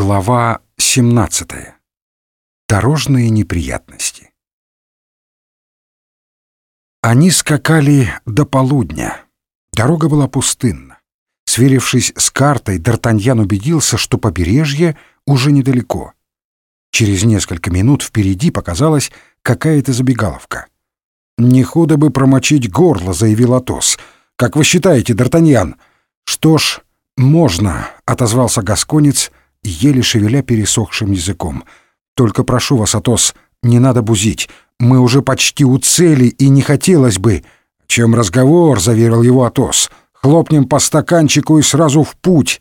Глава 17. Дорожные неприятности. Они скакали до полудня. Дорога была пустынна. Сверившись с картой, Д'Артаньян убедился, что побережье уже недалеко. Через несколько минут впереди показалась какая-то забегаловка. «Не худо бы промочить горло», — заявил Атос. «Как вы считаете, Д'Артаньян?» «Что ж, можно», — отозвался гасконец, еле шевеля пересохшим языком. «Только прошу вас, Атос, не надо бузить. Мы уже почти у цели, и не хотелось бы...» «Чем разговор?» — заверил его Атос. «Хлопнем по стаканчику и сразу в путь».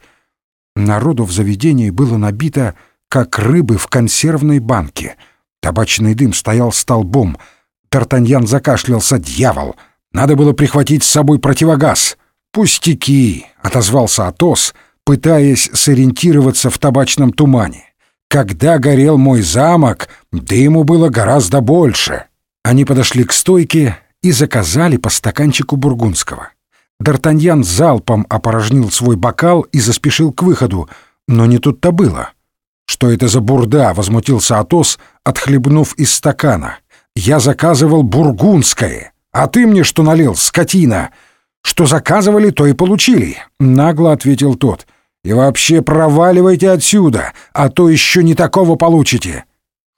Народу в заведении было набито, как рыбы в консервной банке. Табачный дым стоял столбом. Тартаньян закашлялся. «Дьявол! Надо было прихватить с собой противогаз!» «Пустяки!» — отозвался Атос, пытаясь сориентироваться в табачном тумане. «Когда горел мой замок, дыму было гораздо больше». Они подошли к стойке и заказали по стаканчику бургундского. Д'Артаньян залпом опорожнил свой бокал и заспешил к выходу, но не тут-то было. «Что это за бурда?» — возмутился Атос, отхлебнув из стакана. «Я заказывал бургундское, а ты мне что налил, скотина?» «Что заказывали, то и получили», — нагло ответил тот. «И вообще проваливайте отсюда, а то еще не такого получите».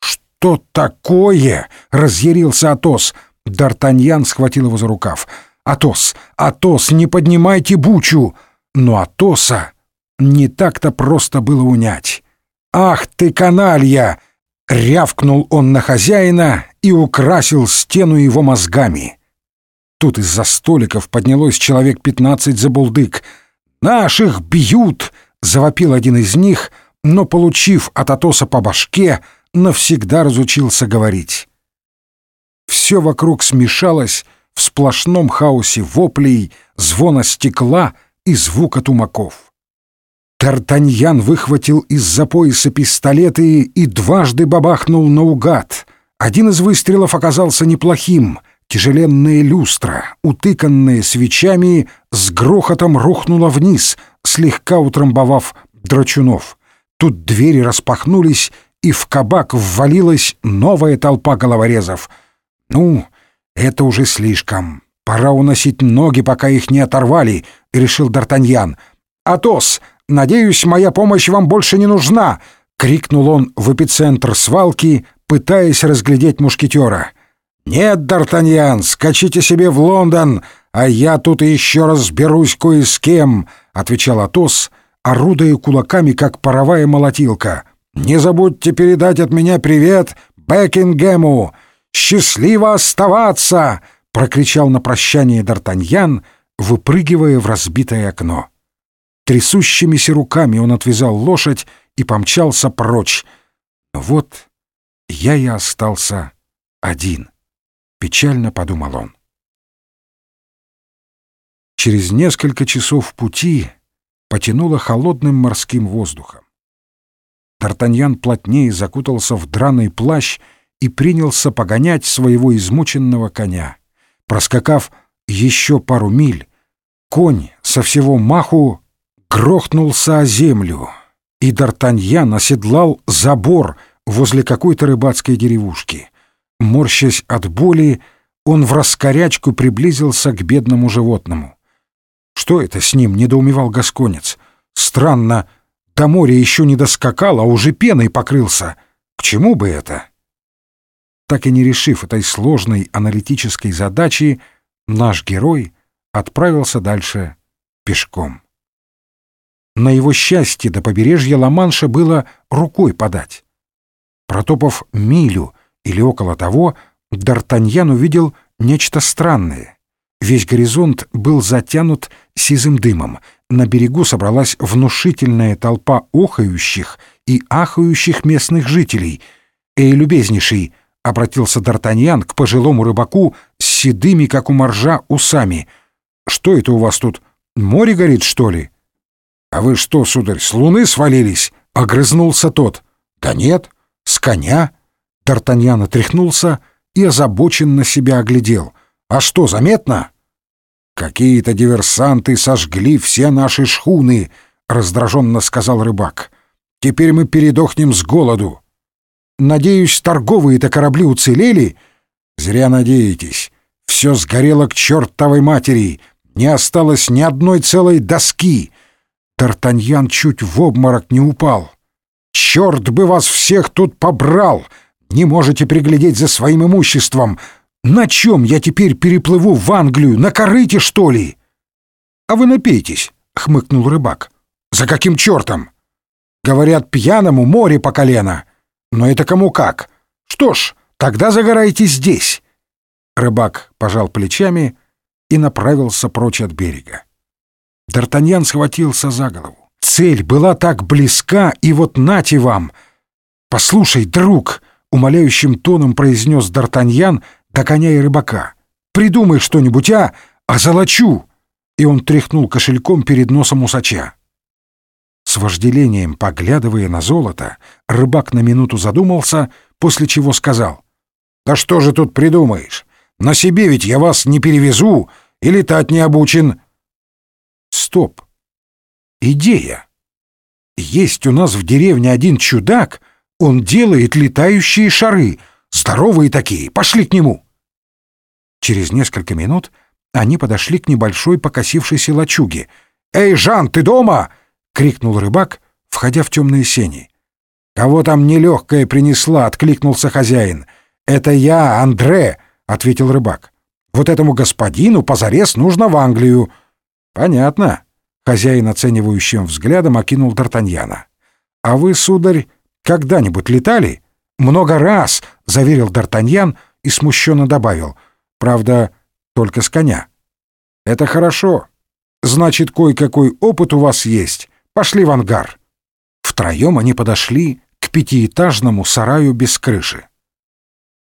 «Что такое?» — разъярился Атос. Д'Артаньян схватил его за рукав. «Атос! Атос, не поднимайте бучу!» Но Атоса не так-то просто было унять. «Ах ты, каналья!» — рявкнул он на хозяина и украсил стену его мозгами. Тут из-за столиков поднялось человек пятнадцать забулдык. «Наших бьют!» — завопил один из них, но, получив от Атоса по башке, навсегда разучился говорить. Все вокруг смешалось в сплошном хаосе воплей, звона стекла и звука тумаков. Тартаньян выхватил из-за пояса пистолеты и дважды бабахнул наугад. Один из выстрелов оказался неплохим. Тяжеленная люстра, утыканная свечами, с грохотом рухнула вниз, слегка утрамбовав драчунов. Тут двери распахнулись, и в кабак ввалилась новая толпа головорезов. «Ну, это уже слишком. Пора уносить ноги, пока их не оторвали», — решил Д'Артаньян. «Атос, надеюсь, моя помощь вам больше не нужна!» — крикнул он в эпицентр свалки, пытаясь разглядеть мушкетера. «Нет, Д'Артаньян, скачите себе в Лондон, а я тут еще разберусь кое с кем», — отвечал Атос, орудуя кулаками, как паровая молотилка. «Не забудьте передать от меня привет Бекингему! Счастливо оставаться!» — прокричал на прощание Д'Артаньян, выпрыгивая в разбитое окно. Трясущимися руками он отвязал лошадь и помчался прочь. вот я и остался один. Печально подумал он. Через несколько часов пути потянуло холодным морским воздухом. Д'Артаньян плотнее закутался в драный плащ и принялся погонять своего измученного коня. Проскакав еще пару миль, конь со всего маху грохнулся о землю, и Д'Артаньян оседлал забор возле какой-то рыбацкой деревушки — Морщась от боли, он в раскорячку приблизился к бедному животному. «Что это с ним?» — недоумевал Гасконец. «Странно, до моря еще не доскакал, а уже пеной покрылся. К чему бы это?» Так и не решив этой сложной аналитической задачи, наш герой отправился дальше пешком. На его счастье до побережья Ла-Манша было рукой подать. Протопав милю или около того, Д'Артаньян увидел нечто странное. Весь горизонт был затянут сизым дымом. На берегу собралась внушительная толпа охающих и ахающих местных жителей. «Эй, любезнейший!» — обратился Д'Артаньян к пожилому рыбаку с седыми, как у моржа, усами. «Что это у вас тут? Море горит, что ли?» «А вы что, сударь, с луны свалились?» — огрызнулся тот. «Да нет, с коня». Д'Артаньян отряхнулся и озабоченно себя оглядел. «А что, заметно?» «Какие-то диверсанты сожгли все наши шхуны», — раздраженно сказал рыбак. Теперь мы передохнем с голоду. Надеюсь, торговые-то корабли уцелели? Зря надеетесь. Все сгорело к чертовой матери. Не осталось ни одной целой доски. Д'Артаньян чуть в обморок не упал. «Черт бы вас всех тут побрал! Не можете приглядеть за своим имуществом! На чем я теперь переплыву в Англию? На корыте, что ли?» «А вы напейтесь», — хмыкнул рыбак. «За каким чертом?» «Говорят, пьяному море по колено. Но это кому как. Что ж, тогда загорайте здесь». Рыбак пожал плечами и направился прочь от берега. Д'Артаньян схватился за голову. Цель была так близка, и вот нате вам! «Послушай, друг!» — умоляющим тоном произнес Д'Артаньян, догоняя рыбака. «Придумай что-нибудь, а! Озолочу!» И он тряхнул кошельком перед носом усача. С вожделением, поглядывая на золото, рыбак на минуту задумался, после чего сказал. «Да что же тут придумаешь? На себе ведь я вас не перевезу и летать не обучен». «Стоп! Идея! Есть у нас в деревне один чудак, он делает летающие шары, здоровые такие, пошли к нему!» Через несколько минут они подошли к небольшой покосившейся лачуге. «Эй, Жан, ты дома?» — крикнул рыбак, входя в темные сени. «Кого там нелегкая принесла?» — откликнулся хозяин. «Это я, Андре!» — ответил рыбак. «Вот этому господину позарез нужно в Англию». «Понятно». Хозяин оценивающим взглядом окинул Д'Артаньяна. «А вы, сударь, когда-нибудь летали?» «Много раз», — заверил Д'Артаньян и смущенно добавил. «Правда, только с коня». «Это хорошо. Значит, кое-какой опыт у вас есть. Пошли в ангар». Втроем они подошли к пятиэтажному сараю без крыши.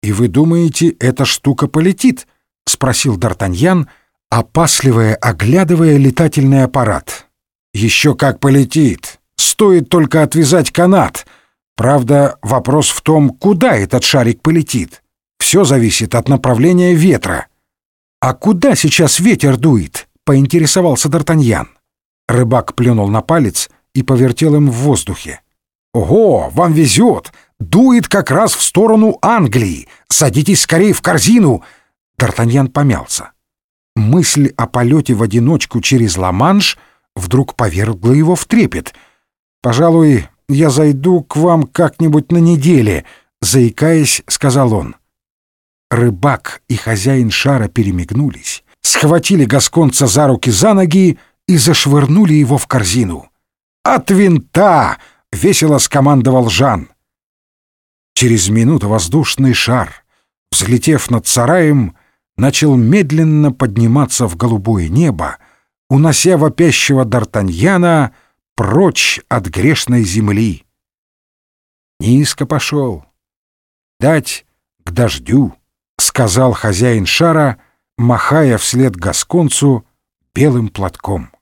«И вы думаете, эта штука полетит?» — спросил Д'Артаньян, опасливая, оглядывая летательный аппарат. «Еще как полетит! Стоит только отвязать канат. Правда, вопрос в том, куда этот шарик полетит. Все зависит от направления ветра». «А куда сейчас ветер дует?» — поинтересовался Д'Артаньян. Рыбак плюнул на палец и повертел им в воздухе. «Ого, вам везет! Дует как раз в сторону Англии! Садитесь скорее в корзину!» Д'Артаньян помялся. Мысль о полете в одиночку через Ла-Манш вдруг повергла его в трепет. «Пожалуй, я зайду к вам как-нибудь на неделе», — заикаясь, сказал он. Рыбак и хозяин шара перемигнулись, схватили гасконца за руки за ноги и зашвырнули его в корзину. «От винта!» — весело скомандовал Жан. Через минуту воздушный шар, взлетев над сараем, начал медленно подниматься в голубое небо, унося вопящего Д'Артаньяна прочь от грешной земли. Низко пошел. «Дать к дождю», — сказал хозяин шара, махая вслед гасконцу белым платком.